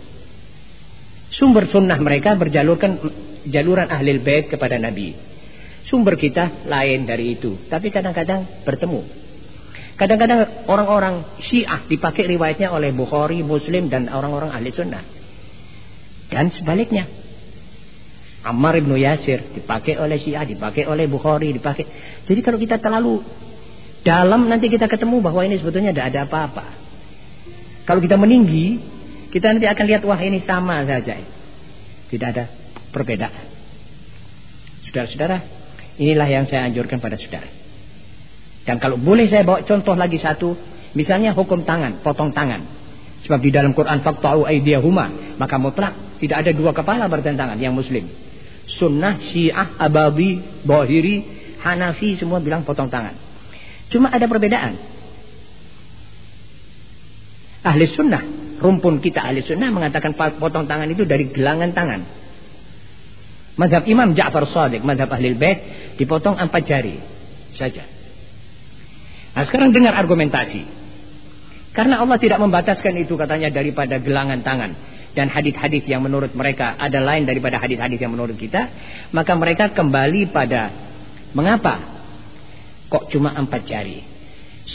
Sumber Sunnah mereka berjalurkan jaluran ahli bait kepada Nabi. Sumber kita lain dari itu, tapi kadang-kadang bertemu. Kadang-kadang orang-orang Syiah dipakai riwayatnya oleh Bukhari, Muslim dan orang-orang ahli sunnah. Dan sebaliknya. Ammar ibnu Yasir dipakai oleh Syiah, dipakai oleh Bukhari, dipakai. Jadi kalau kita terlalu dalam nanti kita ketemu bahwa ini sebetulnya tidak ada apa-apa. Kalau kita meninggi, kita nanti akan lihat wah ini sama saja. Tidak ada perbedaan. Saudara-saudara, inilah yang saya anjurkan pada saudara. Dan kalau boleh saya bawa contoh lagi satu, misalnya hukum tangan, potong tangan. Sebab di dalam Quran faqta'u aydiyahuma, maka mutlak tidak ada dua kepala bertentangan yang muslim. Sunnah, Syiah, Ababi, Bahiri, Hanafi semua bilang potong tangan. Cuma ada perbedaan. Ahli sunnah, rumpun kita ahli sunnah mengatakan potong tangan itu dari gelangan tangan. Mazhab Imam Ja'far Sadiq, mazhab ahli bait dipotong empat jari saja. Nah sekarang dengar argumentasi. Karena Allah tidak membataskan itu katanya daripada gelangan tangan. Dan hadis-hadis yang menurut mereka ada lain daripada hadis-hadis yang menurut kita. Maka mereka kembali pada mengapa? Kok cuma empat jari?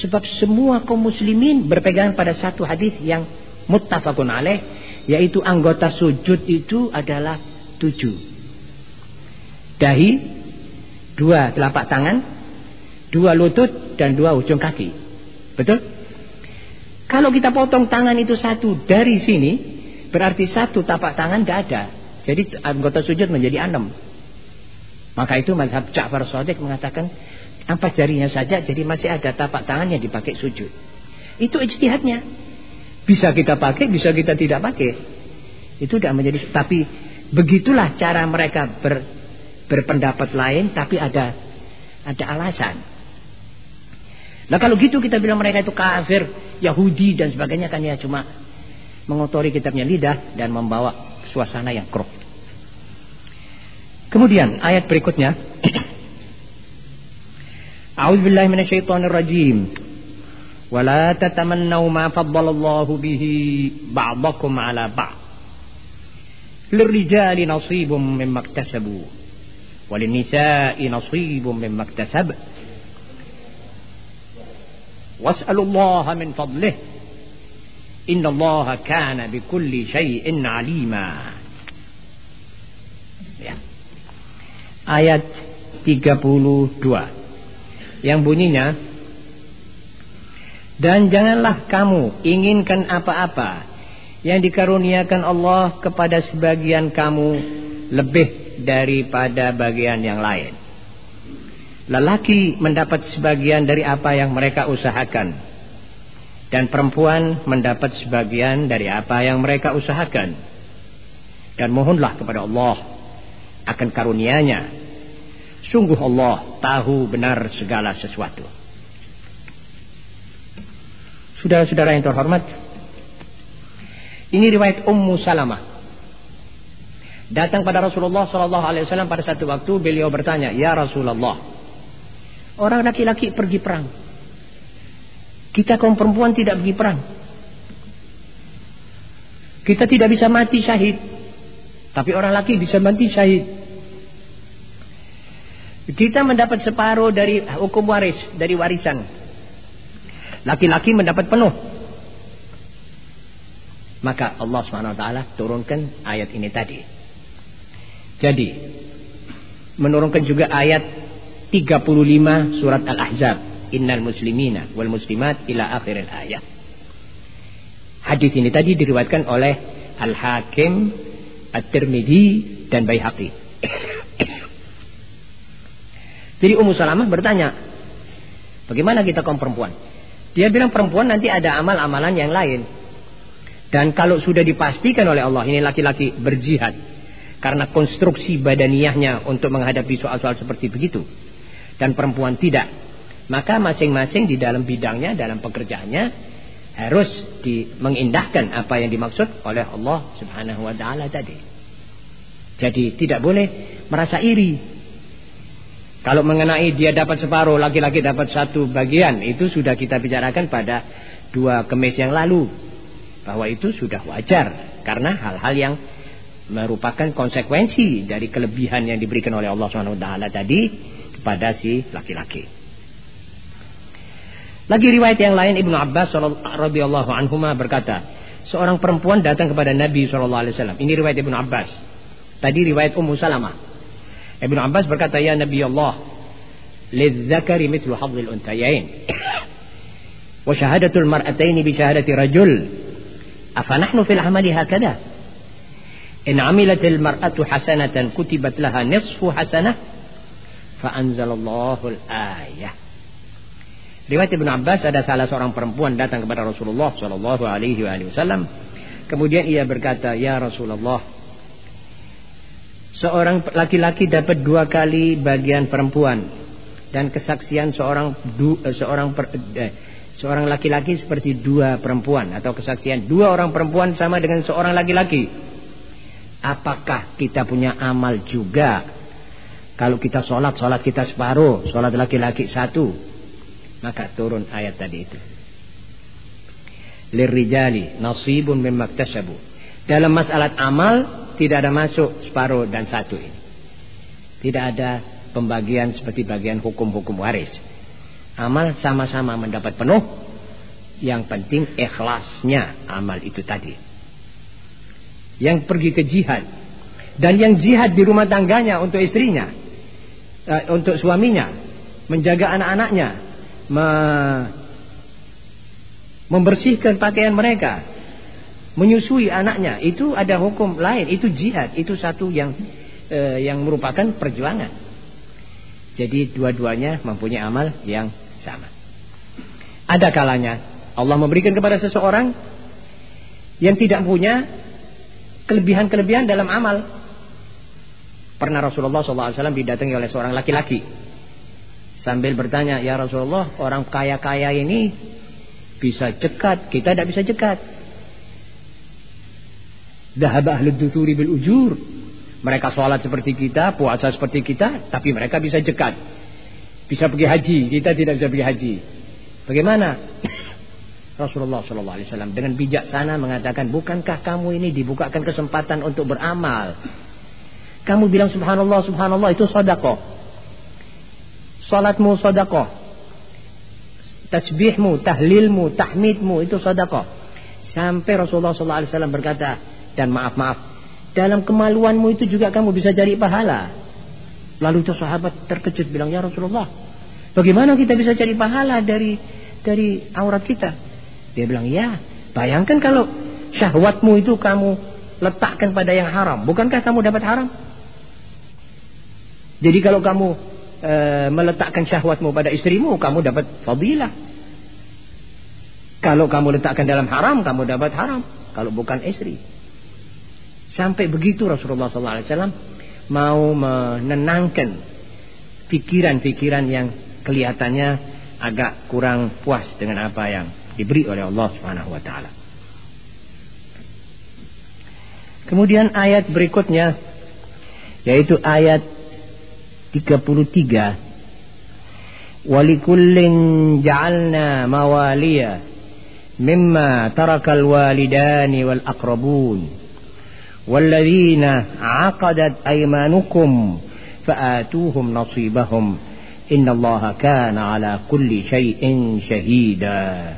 Sebab semua kaum muslimin berpegang pada satu hadis yang muttafaqun alaih. Yaitu anggota sujud itu adalah tujuh. Dahi, dua telapak tangan, dua lutut dan dua ujung kaki. Betul? Kalau kita potong tangan itu satu dari sini, berarti satu tapak tangan tidak ada. Jadi anggota sujud menjadi enam. Maka itu mazhab Ja'far Sadiq mengatakan empat jarinya saja jadi masih ada tapak tangan yang dipakai sujud. Itu ijtihadnya. Bisa kita pakai, bisa kita tidak pakai. Itu tidak menjadi tapi begitulah cara mereka ber, berpendapat lain tapi ada ada alasan. Nah kalau gitu kita bilang mereka itu kafir, Yahudi dan sebagainya kan ya cuma mengotori kitabnya lidah dan membawa suasana yang keruh. Kemudian ayat berikutnya A'udzubillahi Wa la tatamannau ma faddalallahu bihi ba'dakum 'ala ba'd. Lirrijali nasibum mimma iktasabu wa lin-nisa'i nasibum mimma iktasab. Was'alullaha min fadlihi إن الله كان بكل شيء عليما ya. ayat 32 yang bunyinya dan janganlah kamu inginkan apa-apa yang dikaruniakan Allah kepada sebagian kamu lebih daripada bagian yang lain. Lelaki mendapat sebagian dari apa yang mereka usahakan. Dan perempuan mendapat sebagian dari apa yang mereka usahakan. Dan mohonlah kepada Allah akan karuniaNya. Sungguh Allah tahu benar segala sesuatu. Saudara-saudara yang terhormat, ini riwayat Ummu Salamah. Datang pada Rasulullah Sallallahu Alaihi Wasallam pada satu waktu beliau bertanya, Ya Rasulullah, orang laki-laki pergi perang, kita kaum perempuan tidak pergi perang, kita tidak bisa mati syahid, tapi orang laki bisa mati syahid. Kita mendapat separuh dari hukum waris, dari warisan. Laki-laki mendapat penuh. Maka Allah SWT turunkan ayat ini tadi. Jadi, menurunkan juga ayat 35 surat Al-Ahzab. Innal muslimina wal muslimat ila akhir ayat. Hadis ini tadi diriwayatkan oleh Al-Hakim, At-Tirmidzi dan Baihaqi. Jadi Ummu Salamah bertanya, bagaimana kita kaum perempuan? Dia bilang perempuan nanti ada amal-amalan yang lain. Dan kalau sudah dipastikan oleh Allah ini laki-laki berjihad karena konstruksi badaniahnya untuk menghadapi soal-soal seperti begitu dan perempuan tidak, maka masing-masing di dalam bidangnya dalam pekerjaannya harus di, mengindahkan apa yang dimaksud oleh Allah Subhanahu wa taala tadi. Jadi tidak boleh merasa iri kalau mengenai dia dapat separuh, laki-laki dapat satu bagian, itu sudah kita bicarakan pada dua kemis yang lalu. Bahwa itu sudah wajar. Karena hal-hal yang merupakan konsekuensi dari kelebihan yang diberikan oleh Allah SWT tadi kepada si laki-laki. Lagi riwayat yang lain Ibnu Abbas radhiyallahu anhu berkata, seorang perempuan datang kepada Nabi SAW. Ini riwayat Ibnu Abbas. Tadi riwayat Ummu Salamah. Ibn Abbas berkata, Ya Nabi Allah, lidzakari mitlu hadhil untayain. Wa syahadatul mar'ataini bi syahadati rajul. Afa nahnu fil amali hakada? In amilatil mar'atu hasanatan kutibat laha nisfu hasanah. Fa anzalallahu al-ayah. Riwayat Ibn Abbas ada salah seorang perempuan datang kepada Rasulullah Shallallahu Alaihi Wasallam. Kemudian ia berkata, Ya Rasulullah, seorang laki-laki dapat dua kali bagian perempuan dan kesaksian seorang du, eh, seorang per, eh, seorang laki-laki seperti dua perempuan atau kesaksian dua orang perempuan sama dengan seorang laki-laki. Apakah kita punya amal juga? Kalau kita sholat, sholat kita separuh, sholat laki-laki satu. Maka turun ayat tadi itu. Lirijali nasibun mimma Dalam masalah amal tidak ada masuk separuh dan satu ini. Tidak ada pembagian seperti bagian hukum-hukum waris. Amal sama-sama mendapat penuh. Yang penting ikhlasnya amal itu tadi. Yang pergi ke jihad. Dan yang jihad di rumah tangganya untuk istrinya. Uh, untuk suaminya. Menjaga anak-anaknya. Me membersihkan pakaian mereka menyusui anaknya. Itu ada hukum lain. Itu jihad. Itu satu yang eh, yang merupakan perjuangan. Jadi dua-duanya mempunyai amal yang sama. Ada kalanya Allah memberikan kepada seseorang yang tidak punya kelebihan-kelebihan dalam amal. Pernah Rasulullah SAW didatangi oleh seorang laki-laki sambil bertanya ya Rasulullah orang kaya-kaya ini bisa cekat kita tidak bisa cekat Dahab ahli dusuri bil ujur. Mereka sholat seperti kita, puasa seperti kita, tapi mereka bisa jekat. Bisa pergi haji, kita tidak bisa pergi haji. Bagaimana? Rasulullah Shallallahu Alaihi Wasallam dengan bijaksana mengatakan, bukankah kamu ini dibukakan kesempatan untuk beramal? Kamu bilang subhanallah, subhanallah itu sodakoh. Salatmu sodakoh. Tasbihmu, tahlilmu, tahmidmu itu sodakoh. Sampai Rasulullah SAW berkata, dan maaf maaf, dalam kemaluanmu itu juga kamu bisa cari pahala. Lalu itu sahabat terkejut bilang, ya Rasulullah, bagaimana kita bisa cari pahala dari dari aurat kita? Dia bilang, ya, bayangkan kalau syahwatmu itu kamu letakkan pada yang haram, bukankah kamu dapat haram? Jadi kalau kamu e, meletakkan syahwatmu pada istrimu, kamu dapat fadilah. Kalau kamu letakkan dalam haram, kamu dapat haram. Kalau bukan istri. Sampai begitu Rasulullah SAW mau menenangkan pikiran-pikiran yang kelihatannya agak kurang puas dengan apa yang diberi oleh Allah Subhanahu wa taala. Kemudian ayat berikutnya yaitu ayat 33 Walikullin ja'alna mawaliya mimma tarakal walidani wal aqrabun والذين عقدت أيمانكم فآتوهم نصيبهم إن الله كان على كل شيء شهيدا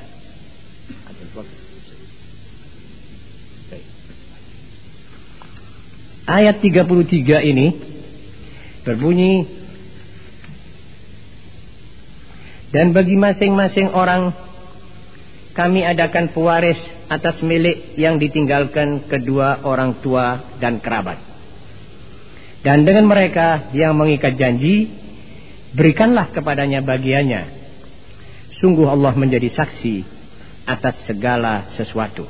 Ayat 33 ini berbunyi dan bagi masing-masing orang kami adakan pewaris atas milik yang ditinggalkan kedua orang tua dan kerabat. Dan dengan mereka yang mengikat janji, berikanlah kepadanya bagiannya. Sungguh Allah menjadi saksi atas segala sesuatu.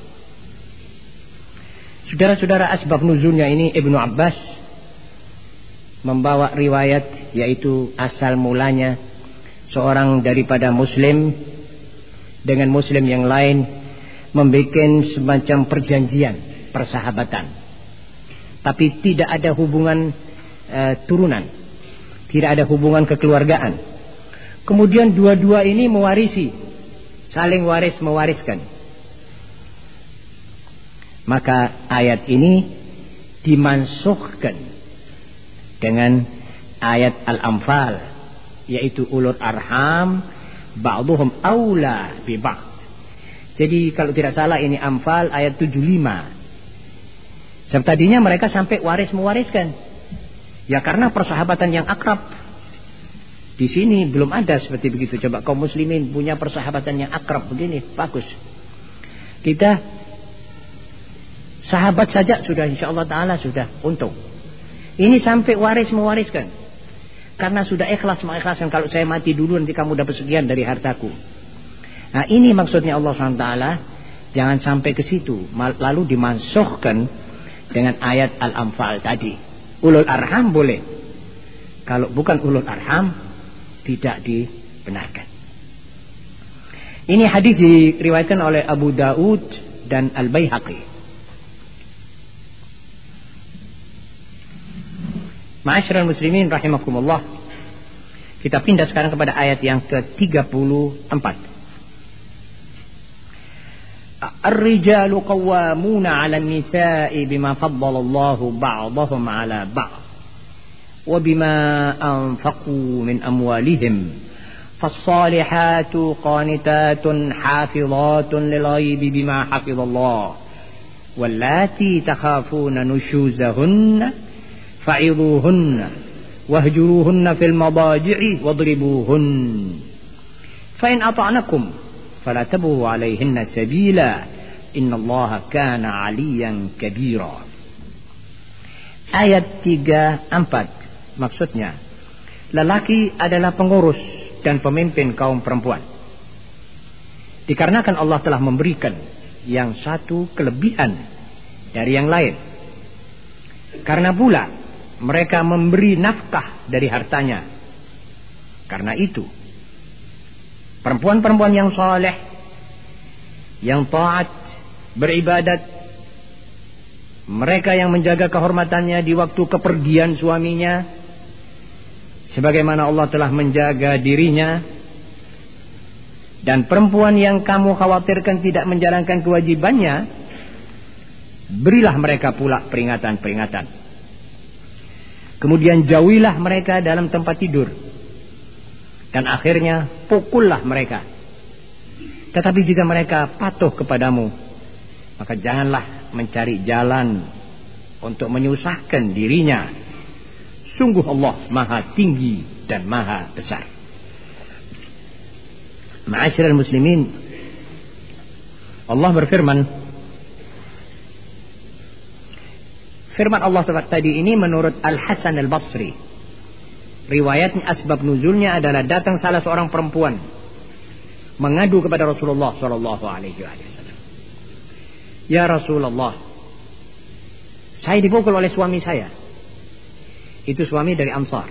Saudara-saudara asbab nuzulnya ini Ibnu Abbas membawa riwayat yaitu asal mulanya seorang daripada muslim dengan muslim yang lain membuat semacam perjanjian persahabatan. Tapi tidak ada hubungan e, turunan. Tidak ada hubungan kekeluargaan. Kemudian dua-dua ini mewarisi saling waris mewariskan. Maka ayat ini dimansuhkan dengan ayat Al-Anfal yaitu ulul arham ba'duhum aula bi. Jadi kalau tidak salah ini Anfal ayat 75. Sebab tadinya mereka sampai waris mewariskan. Ya karena persahabatan yang akrab. Di sini belum ada seperti begitu. Coba kaum muslimin punya persahabatan yang akrab begini, bagus. Kita Sahabat saja sudah insya Allah Ta'ala sudah untung. Ini sampai waris mewariskan. Karena sudah ikhlas mengikhlaskan. Kalau saya mati dulu nanti kamu dapat sekian dari hartaku. Nah ini maksudnya Allah SWT. Jangan sampai ke situ. Lalu dimansuhkan dengan ayat Al-Anfal tadi. Ulul arham boleh. Kalau bukan ulul arham tidak dibenarkan. Ini hadis diriwayatkan oleh Abu Daud dan Al-Baihaqi. Ma'asyiral muslimin rahimakumullah. Kita pindah sekarang kepada ayat yang ke-34. الرجال قوامون على النساء بما فضل الله بعضهم على بعض وبما أنفقوا من أموالهم فالصالحات قانتات حافظات للغيب بما حفظ الله واللاتي تخافون نشوزهن فعظوهن واهجروهن في المضاجع واضربوهن فإن أطعنكم فلا تبغوا عليهن سبيلا إن الله كان عليا كبيرا Ayat 34 maksudnya lelaki adalah pengurus dan pemimpin kaum perempuan. Dikarenakan Allah telah memberikan yang satu kelebihan dari yang lain. Karena pula mereka memberi nafkah dari hartanya. Karena itu, perempuan-perempuan yang soleh, yang taat, beribadat, mereka yang menjaga kehormatannya di waktu kepergian suaminya, sebagaimana Allah telah menjaga dirinya, dan perempuan yang kamu khawatirkan tidak menjalankan kewajibannya, berilah mereka pula peringatan-peringatan. Kemudian jauhilah mereka dalam tempat tidur. Dan akhirnya pukullah mereka. Tetapi jika mereka patuh kepadamu, maka janganlah mencari jalan untuk menyusahkan dirinya. Sungguh Allah maha tinggi dan maha besar. Ma'asyiral muslimin, Allah berfirman, Firman Allah tadi ini menurut Al-Hasan Al-Basri. Riwayatnya asbab nuzulnya adalah datang salah seorang perempuan mengadu kepada Rasulullah Shallallahu. Ya Rasulullah, saya dipukul oleh suami saya. Itu suami dari Ansar.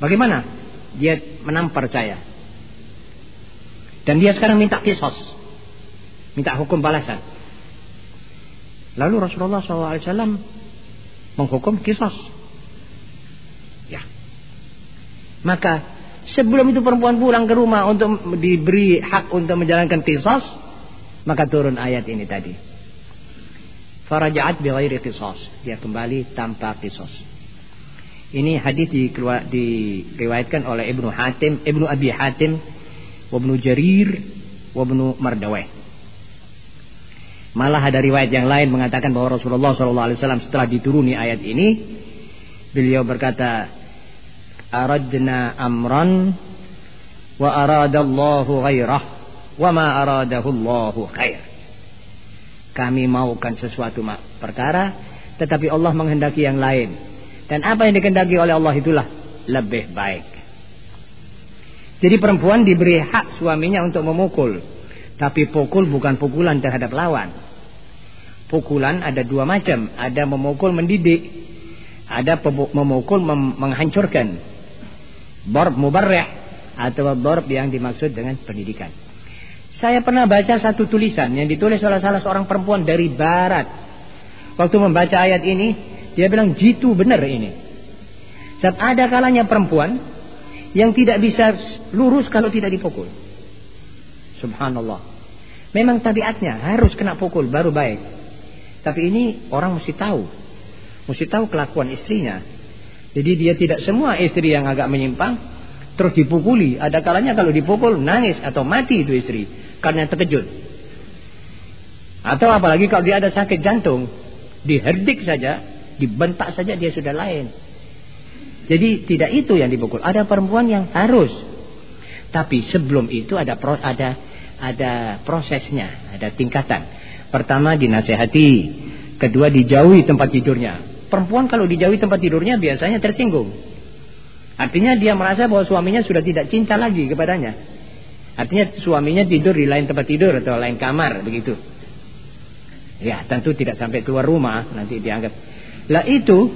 Bagaimana? Dia menampar saya. Dan dia sekarang minta kisos. Minta hukum balasan. Lalu Rasulullah SAW menghukum kisos. Ya. Maka sebelum itu perempuan pulang ke rumah untuk diberi hak untuk menjalankan kisos, maka turun ayat ini tadi. Faraja'at bi ghairi kisos. Dia kembali tanpa kisos. Ini hadis diriwayatkan oleh Ibnu Hatim, Ibnu Abi Hatim, Ibnu Jarir, Ibnu Mardawai. Malah ada riwayat yang lain mengatakan bahwa Rasulullah SAW setelah dituruni ayat ini, beliau berkata, Aradna amran wa aradallahu ghairah wa ma aradahu Allahu khair. Kami maukan sesuatu perkara, tetapi Allah menghendaki yang lain. Dan apa yang dikehendaki oleh Allah itulah lebih baik. Jadi perempuan diberi hak suaminya untuk memukul. Tapi pukul bukan pukulan terhadap lawan. Pukulan ada dua macam. Ada memukul mendidik. Ada memukul mem menghancurkan. Borb mubarrih. Atau borb yang dimaksud dengan pendidikan. Saya pernah baca satu tulisan yang ditulis oleh salah seorang perempuan dari barat. Waktu membaca ayat ini, dia bilang jitu benar ini. Saat ada kalanya perempuan yang tidak bisa lurus kalau tidak dipukul. Subhanallah. Memang tabiatnya harus kena pukul baru baik. Tapi ini orang mesti tahu. Mesti tahu kelakuan istrinya. Jadi dia tidak semua istri yang agak menyimpang terus dipukuli. Ada kalanya kalau dipukul nangis atau mati itu istri karena terkejut. Atau apalagi kalau dia ada sakit jantung, diherdik saja, dibentak saja dia sudah lain. Jadi tidak itu yang dipukul. Ada perempuan yang harus. Tapi sebelum itu ada ada ada prosesnya, ada tingkatan. Pertama dinasehati, kedua dijauhi tempat tidurnya. Perempuan kalau dijauhi tempat tidurnya biasanya tersinggung. Artinya dia merasa bahwa suaminya sudah tidak cinta lagi kepadanya. Artinya suaminya tidur di lain tempat tidur atau lain kamar begitu. Ya tentu tidak sampai keluar rumah nanti dianggap. Lah itu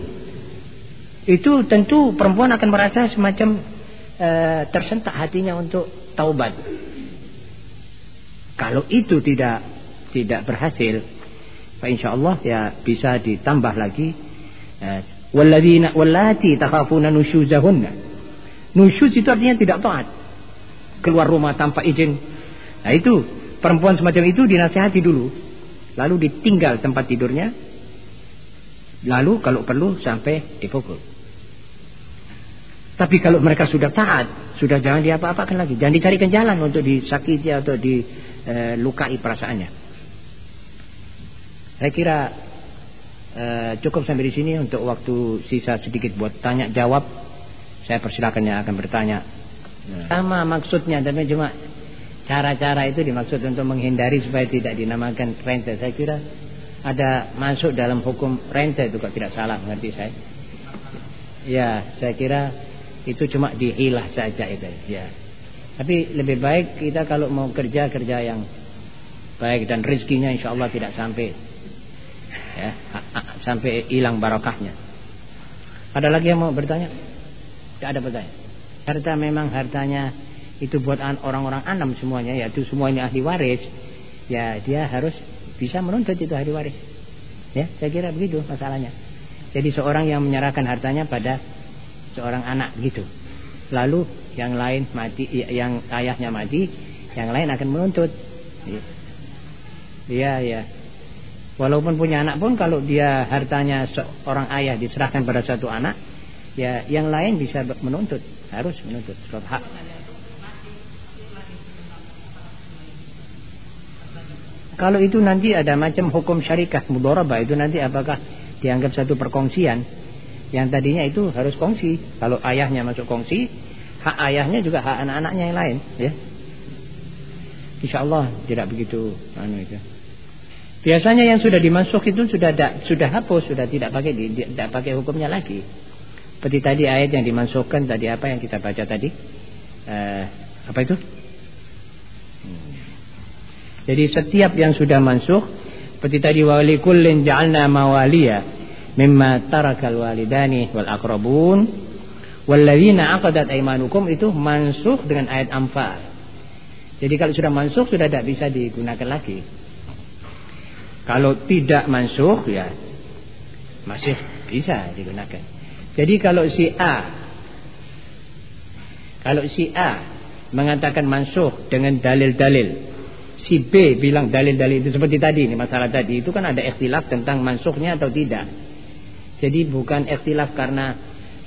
itu tentu perempuan akan merasa semacam e, tersentak hatinya untuk taubat. Kalau itu tidak tidak berhasil, Pak insya Allah ya bisa ditambah lagi. Eh, walladzina wallati takhafuna nusyuzahunna. Nusyuz itu artinya tidak taat. Keluar rumah tanpa izin. Nah itu perempuan semacam itu dinasihati dulu. Lalu ditinggal tempat tidurnya. Lalu kalau perlu sampai dipukul. Tapi kalau mereka sudah taat, sudah jangan diapa-apakan lagi. Jangan dicarikan jalan untuk disakiti atau di e, lukai perasaannya. Saya kira e, cukup sampai di sini untuk waktu sisa sedikit buat tanya jawab. Saya persilakan yang akan bertanya. Sama maksudnya, tapi cuma cara-cara itu dimaksud untuk menghindari supaya tidak dinamakan rente. Saya kira ada masuk dalam hukum rente itu kok tidak salah mengerti saya. Ya, saya kira itu cuma dihilah saja itu ya. Tapi lebih baik kita kalau mau kerja kerja yang baik dan rezekinya insya Allah tidak sampai ya sampai hilang barokahnya. Ada lagi yang mau bertanya? Tidak ada bertanya. Harta memang hartanya itu buat orang-orang anam semuanya yaitu semuanya ahli waris. Ya dia harus bisa menuntut itu ahli waris. Ya, saya kira begitu masalahnya. Jadi seorang yang menyerahkan hartanya pada seorang anak gitu. Lalu yang lain mati yang ayahnya mati yang lain akan menuntut iya iya Walaupun punya anak pun kalau dia hartanya seorang ayah diserahkan pada satu anak, ya yang lain bisa menuntut, harus menuntut sebab hak. Kalau itu nanti ada macam hukum syarikah mudharabah itu nanti apakah dianggap satu perkongsian yang tadinya itu harus kongsi. Kalau ayahnya masuk kongsi, hak ayahnya juga hak anak-anaknya yang lain, ya. Insya Allah tidak begitu anu itu. Biasanya yang sudah dimasuk itu sudah da, sudah hapus, sudah tidak pakai tidak pakai hukumnya lagi. Seperti tadi ayat yang dimasukkan tadi apa yang kita baca tadi? Uh, apa itu? Jadi setiap yang sudah masuk seperti tadi wali kullin ja'alna mawaliya mimma tarakal walidani wal aqrabun walladzina aqadat aymanukum itu mansuh dengan ayat Anfal. Jadi kalau sudah mansuh sudah tidak bisa digunakan lagi. Kalau tidak mansuh ya masih bisa digunakan. Jadi kalau si A kalau si A mengatakan mansuh dengan dalil-dalil si B bilang dalil-dalil itu seperti tadi ini masalah tadi itu kan ada ikhtilaf tentang mansuhnya atau tidak. Jadi bukan ikhtilaf karena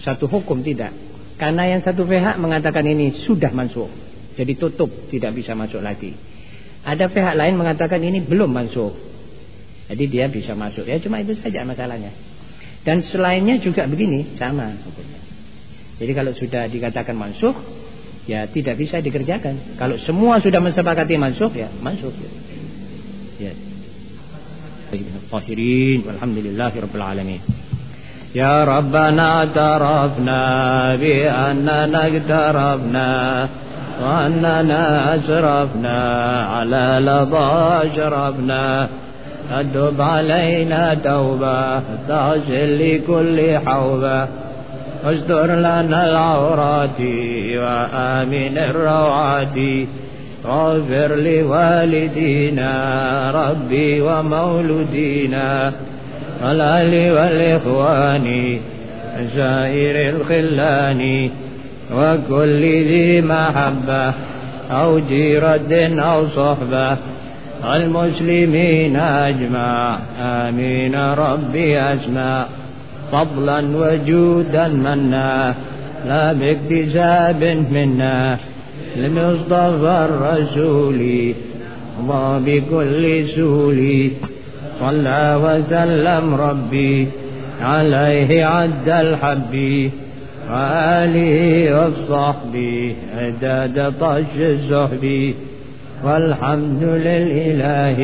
satu hukum tidak. Karena yang satu pihak mengatakan ini sudah mansuh. Jadi tutup tidak bisa masuk lagi. Ada pihak lain mengatakan ini belum mansuh. Jadi dia bisa masuk. Ya cuma itu saja masalahnya. Dan selainnya juga begini, sama hukumnya. Jadi kalau sudah dikatakan mansuh, ya tidak bisa dikerjakan. Kalau semua sudah mensepakati mansuh, ya mansuh. Ya. Tahirin, walhamdulillahirabbil alamin. Rabbana tarafna bi annana اقتربنا وأننا أسرفنا على لظى أشرفنا. أدب علينا توبة تغسل لكل حوبة. استر لنا العورات وآمن الروعات. واغفر لوالدينا ربي ومولودينا. والأهل والإخوان سائر الخلان وكل ذي محبة أو جيرة أو صحبة المسلمين أجمع آمين ربي أسمع. فضلا وجودا منا لا باكتساب منا. لمصطفى الرسول الله بكل سولي صلى وسلم ربي عليه عد الحب وآله والصحب عداد طش الزهبي والحمد للإله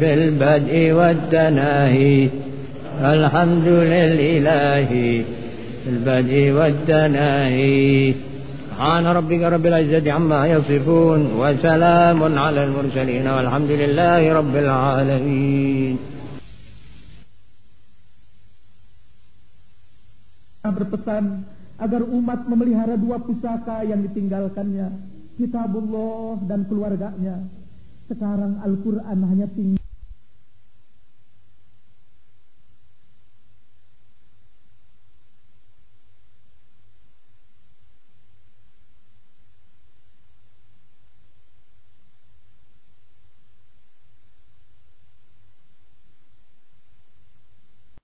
في البدء والتناهي الحمد للإله في البدء والتناهي سبحان ربك رب العزة عما يصفون وسلام على المرسلين والحمد لله رب العالمين berpesan agar umat memelihara dua pusaka yang ditinggalkannya kitabullah dan keluarganya. Sekarang Al-Quran hanya tinggal